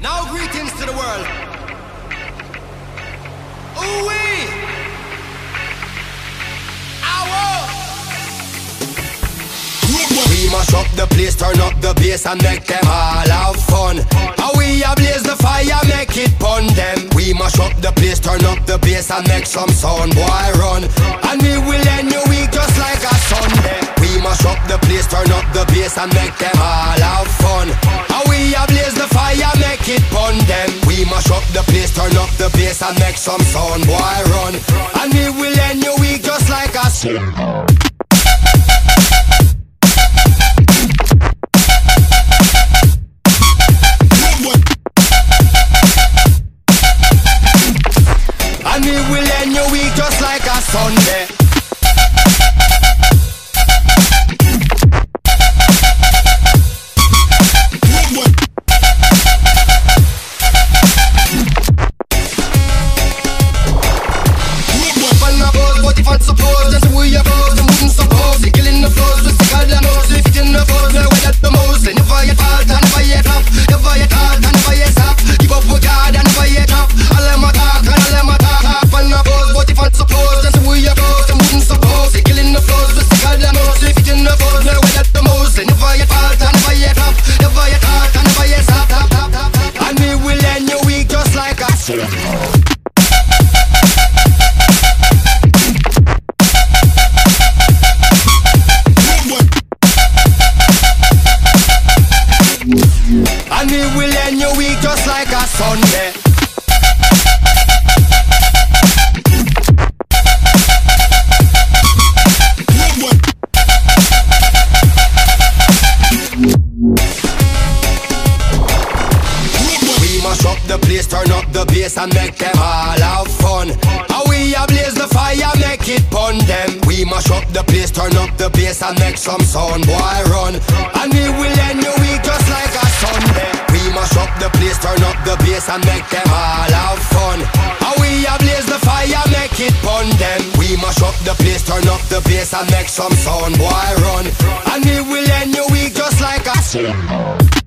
Now greetings to the world. Ooh wee! We mash up the place, turn up the bass and make them all have fun. How we a blaze the fire, make it pun them. We mash up the place, turn up the bass and make some sound, boy run. And we will end your week just like a Sunday. We mash up the place, turn up the bass and make them all have fun. How we a it pun them. We mash up the place, turn up the bass and make some sound, boy run. And we will end your week just like a Sunday. And we will end your week just like a Sunday. Like a And place, turn up the bass and make them all have fun. How we a blaze the fire, make it pun them. We mash up the place, turn up the bass and make some sound, boy run. And we will end your week just like a Sunday. We mash up the place, turn up the bass and make them all have fun. How we a blaze the fire, make it pun them. We mash up the place, turn up the bass and make some sound, boy run. And we will end your week just like a Sunday.